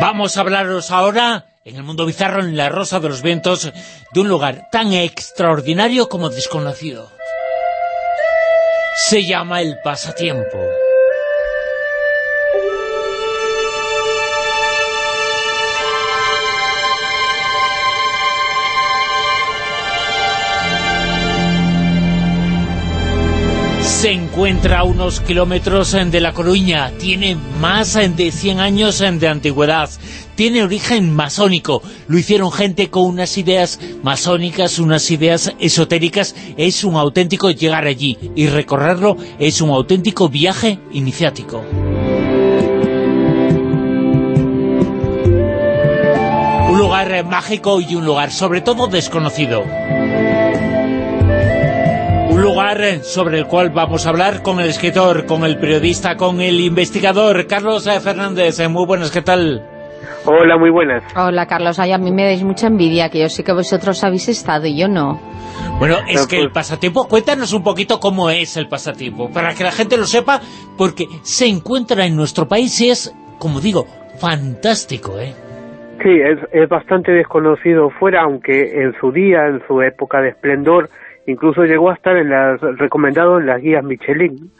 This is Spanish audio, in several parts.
Vamos a hablaros ahora, en el mundo bizarro, en la Rosa de los Vientos, de un lugar tan extraordinario como desconocido. Se llama El Pasatiempo. Encuentra a unos kilómetros de La Coruña, tiene más de 100 años de antigüedad, tiene origen masónico, lo hicieron gente con unas ideas masónicas, unas ideas esotéricas, es un auténtico llegar allí y recorrerlo. Es un auténtico viaje iniciático. Un lugar mágico y un lugar sobre todo desconocido lugar sobre el cual vamos a hablar con el escritor, con el periodista, con el investigador, Carlos Fernández. Muy buenas, ¿qué tal? Hola, muy buenas. Hola, Carlos. Ay, a mí me dais mucha envidia, que yo sé que vosotros habéis estado y yo no. Bueno, es que el pasatiempo, cuéntanos un poquito cómo es el pasatiempo, para que la gente lo sepa, porque se encuentra en nuestro país y es, como digo, fantástico, ¿eh? Sí, es, es bastante desconocido fuera, aunque en su día, en su época de esplendor, incluso llegó a estar en las, recomendado en las guías Michelin.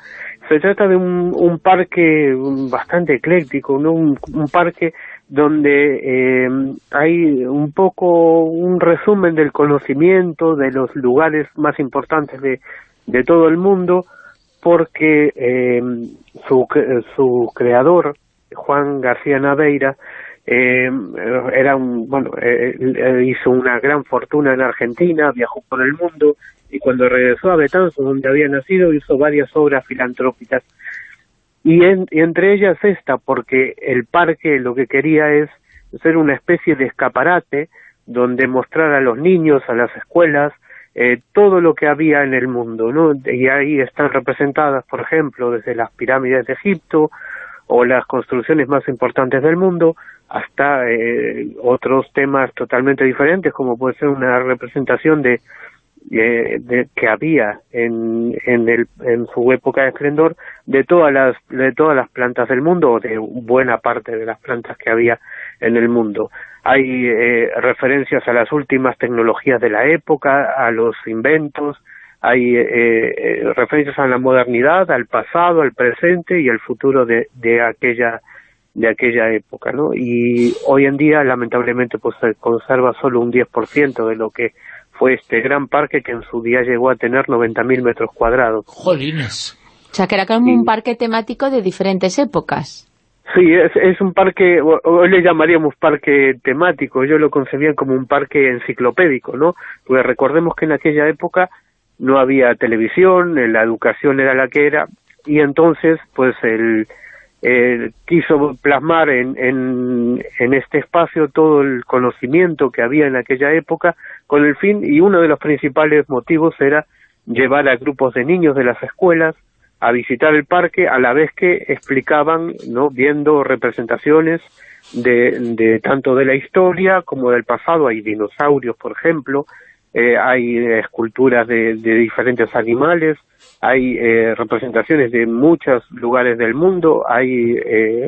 Se trata de un, parque bastante ecléctico, un, parque donde eh, hay un poco un resumen del conocimiento de los lugares más importantes de, de todo el mundo, porque eh, su, su creador, Juan García Naveira, eh, era un, bueno, eh, hizo una gran fortuna en Argentina, viajó por el mundo y cuando regresó a Betanzos, donde había nacido, hizo varias obras filantrópicas. Y, entre ellas esta, porque el parque lo que quería es ser una especie de escaparate donde mostrar a los niños, a las escuelas, eh, todo lo que había en el mundo, ¿no? Y ahí están representadas, por ejemplo, desde las pirámides de Egipto o las construcciones más importantes del mundo, hasta eh, otros temas totalmente diferentes, como puede ser una representación de, eh, de, que había en, en, el, en su época de esplendor de todas las de todas las plantas del mundo o de buena parte de las plantas que había en el mundo. Hay eh, referencias a las últimas tecnologías de la época a los inventos hay referencias a la modernidad al pasado al presente y al futuro de aquella de aquella época, ¿no? Y hoy en día, lamentablemente, pues se conserva solo un 10% de lo que fue este gran parque que en su día llegó a tener 90.000 metros cuadrados. ¡Jolines! O sea, que era como un parque temático de diferentes épocas. Sí, es, es un parque, hoy le llamaríamos parque temático, yo lo concebía como un parque enciclopédico, ¿no? Porque recordemos que en aquella época no había televisión, la educación era la que era, y entonces, pues el, eh, quiso plasmar en, en, en, este espacio todo el conocimiento que había en aquella época con el fin, y uno de los principales motivos era llevar a grupos de niños de las escuelas a visitar el parque a la vez que explicaban, ¿no? viendo representaciones de, de tanto de la historia como del pasado, hay dinosaurios por ejemplo, eh, hay esculturas de, de, diferentes animales, hay eh, representaciones de muchos lugares del mundo, hay eh,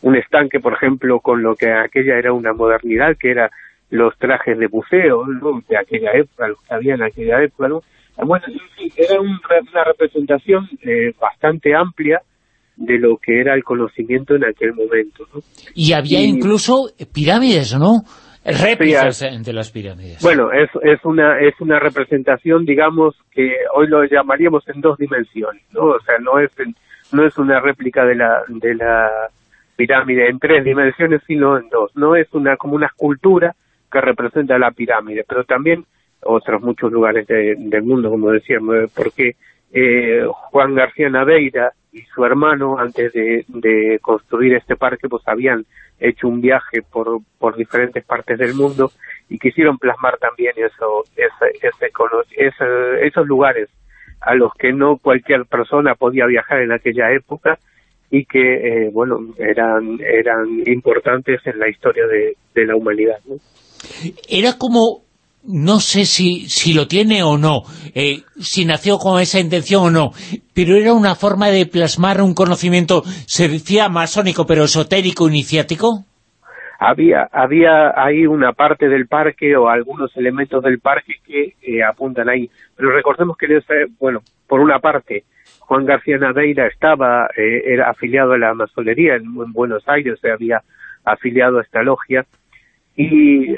un estanque, por ejemplo, con lo que aquella era una modernidad, que era los trajes de buceo de aquella época, los que había en aquella época. ¿no? Bueno, era una representación bastante amplia de lo que era el conocimiento en aquel momento. ¿no? Y había incluso pirámides, ¿no?, Réplicas de las pirámides. Bueno, es, es, una, es una representación, digamos, que hoy lo llamaríamos en dos dimensiones, ¿no? O sea, no es, no es una réplica de la, de la pirámide en tres dimensiones, sino en dos. No es una como una escultura que representa la pirámide, pero también otros muchos lugares del mundo, como decíamos, porque eh, Juan García Naveira y su hermano, antes de, de construir este parque, pues habían hecho un viaje por, por diferentes partes del mundo y quisieron plasmar también eso, esos lugares a los que no cualquier persona podía viajar en aquella época y que, eh, bueno, eran, eran importantes en la historia de, de la humanidad. Era como no sé si, si lo tiene o no, eh, si nació con esa intención o no, pero era una forma de plasmar un conocimiento, se decía masónico, pero esotérico, iniciático. había había ahí una parte del parque o algunos elementos del parque que eh, apuntan ahí. Pero recordemos que, bueno, por una parte, Juan García Nadeira estaba, eh, era afiliado a la masonería en, Buenos Aires, se había afiliado a esta logia, y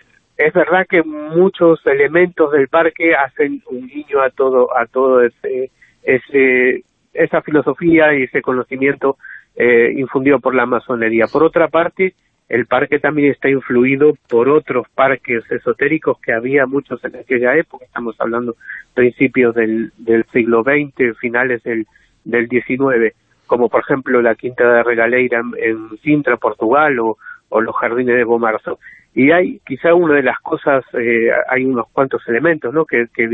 es verdad que muchos elementos del parque hacen un guiño a todo, a todo ese, ese esa filosofía y ese conocimiento eh, infundido por la masonería. Por otra parte, el parque también está influido por otros parques esotéricos que había muchos en aquella época, estamos hablando principios del, del siglo XX, finales del, del XIX, como por ejemplo la Quinta de Regaleira en, Sintra, Portugal, o, los jardines de Bomarzo. Y hay quizá una de las cosas, eh, hay unos cuantos elementos ¿no? que, que,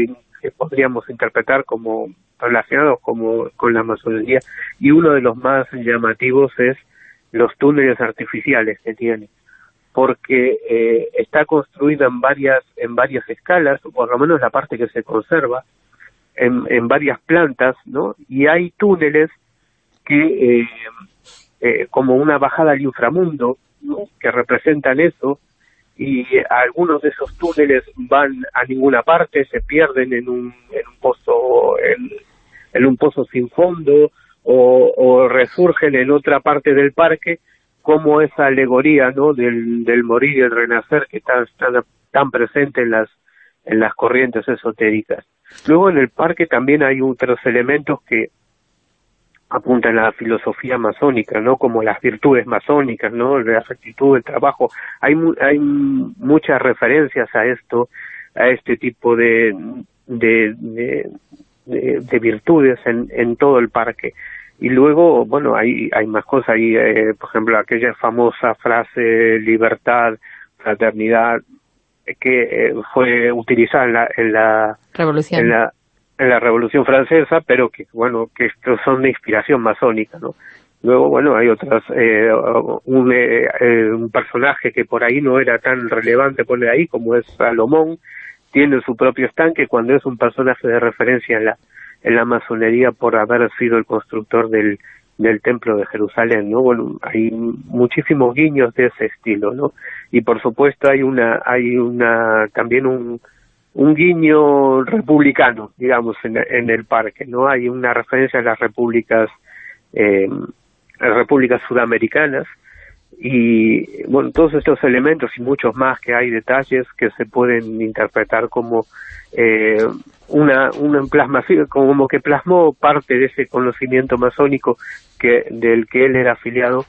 podríamos interpretar como relacionados como con la masonería, y uno de los más llamativos es los túneles artificiales que tiene porque eh, está construida en varias en varias escalas por lo menos la parte que se conserva en, en varias plantas no y hay túneles que eh, eh, como una bajada al inframundo ¿no? que representan eso y algunos de esos túneles van a ninguna parte se pierden en un, en un pozo en, en un pozo sin fondo o, resurgen en otra parte del parque como esa alegoría ¿no? del, morir y el renacer que está, tan presente en las, en las corrientes esotéricas. Luego en el parque también hay otros elementos que apuntan a la filosofía masónica, ¿no? Como las virtudes masónicas, ¿no? La rectitud, el trabajo. Hay, hay muchas referencias a esto, a este tipo de, de, de, virtudes en, en todo el parque. Y luego, bueno, hay, hay más cosas ahí, eh, por ejemplo, aquella famosa frase libertad, fraternidad, que eh, fue utilizada en la, en la Revolución. En la, en la Revolución Francesa, pero que, bueno, que estos son de inspiración masónica, ¿no? Luego, bueno, hay otras, eh, un, un personaje que por ahí no era tan relevante, pone ahí, como es Salomón, tiene su propio estanque cuando es un personaje de referencia en la, en la masonería por haber sido el constructor del, del templo de Jerusalén, ¿no? Bueno, hay muchísimos guiños de ese estilo, ¿no? Y por supuesto hay una, hay una, también un, un guiño republicano, digamos, en, en el parque, ¿no? Hay una referencia a las repúblicas, eh, repúblicas sudamericanas, y bueno, todos estos elementos y muchos más que hay detalles que se pueden interpretar como eh, una, un plasmación, como que plasmó parte de ese conocimiento masónico que, del que él era afiliado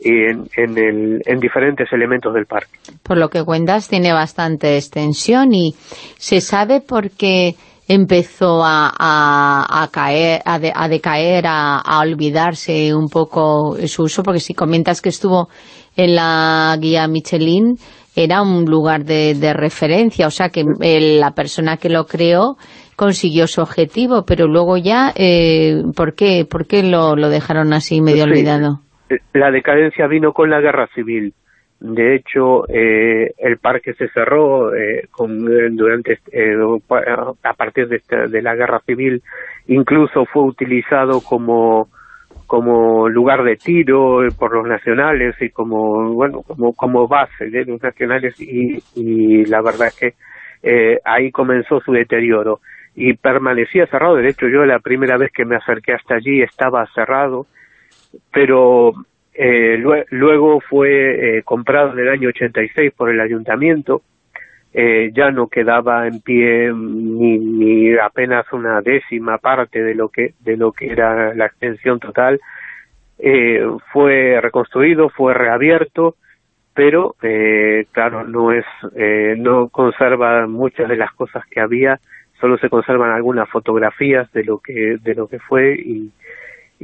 en, en, el, en diferentes elementos del parque. Por lo que cuentas, tiene bastante extensión y se sabe por qué empezó a, a, caer, a, a decaer, a, a, olvidarse un poco su uso, porque si comentas que estuvo en la guía Michelin, era un lugar de, de referencia, o sea que la persona que lo creó consiguió su objetivo, pero luego ya, eh, ¿por qué, por qué lo, lo dejaron así medio olvidado? La decadencia vino con la guerra civil de hecho, eh, el parque se cerró eh, con, durante eh, a partir de, la guerra civil. Incluso fue utilizado como como lugar de tiro por los nacionales y como bueno como como base de los nacionales y, y la verdad es que eh, ahí comenzó su deterioro y permanecía cerrado. De hecho, yo la primera vez que me acerqué hasta allí estaba cerrado, pero eh, luego fue eh, comprado en el año 86 por el ayuntamiento, eh, ya no quedaba en pie ni, ni, apenas una décima parte de lo que de lo que era la extensión total. Eh, fue reconstruido, fue reabierto, pero eh, claro no es no conserva muchas de las cosas que había, solo se conservan algunas fotografías de lo que de lo que fue y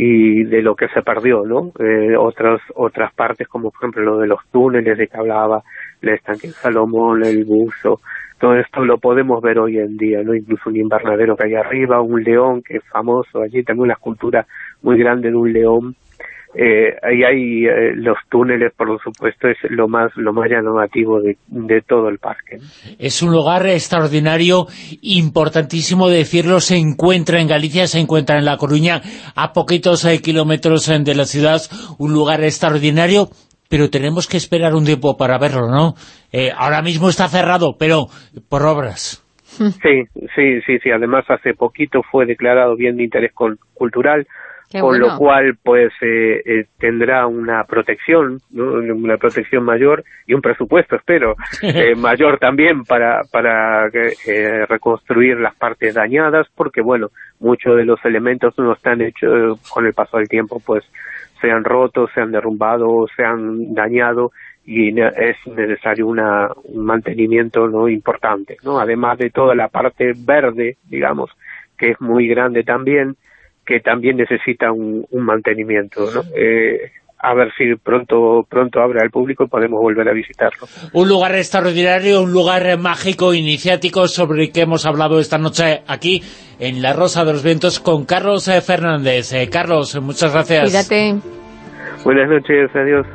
y de lo que se perdió, ¿no? Eh, otras otras partes como por ejemplo lo de los túneles de que hablaba, el estanque Salomón, el buzo, todo esto lo podemos ver hoy en día, ¿no? Incluso un invernadero que hay arriba, un león que es famoso, allí tengo una escultura muy grande de un león eh, ahí hay eh, los túneles, por supuesto, es lo más lo más llamativo de, de todo el parque. Es un lugar extraordinario, importantísimo decirlo, se encuentra en Galicia, se encuentra en La Coruña, a poquitos eh, kilómetros eh, de la ciudad, un lugar extraordinario pero tenemos que esperar un tiempo para verlo, ¿no? Eh, ahora mismo está cerrado, pero por obras. Sí, sí, sí, sí. Además, hace poquito fue declarado bien de interés cultural, con lo cual pues eh, eh, tendrá una protección, una protección mayor y un presupuesto, espero, eh, mayor también para, para reconstruir las partes dañadas, porque bueno, muchos de los elementos no están hechos con el paso del tiempo, pues se han roto, se han derrumbado, se han dañado y es necesario una, un mantenimiento no importante, ¿no? Además de toda la parte verde, digamos, que es muy grande también, que también necesita un, mantenimiento, ¿no? Eh, a ver si pronto pronto abre al público y podemos volver a visitarlo. Un lugar extraordinario, un lugar mágico, iniciático, sobre el que hemos hablado esta noche aquí en La Rosa de los Vientos con Carlos eh, Fernández. Eh, Carlos, muchas gracias. Cuídate. Buenas noches, adiós.